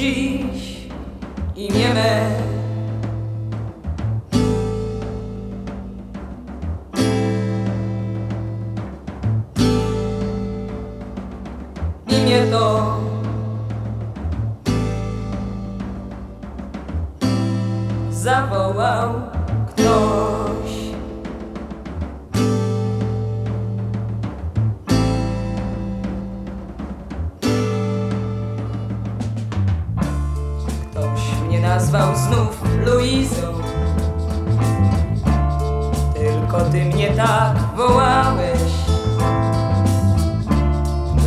dziś imię me. Zawołał ktoś. Nazwał znów Luizą. Tylko ty mnie tak wołałeś.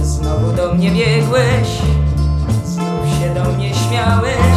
Znowu do mnie biegłeś, znów się do mnie śmiałeś.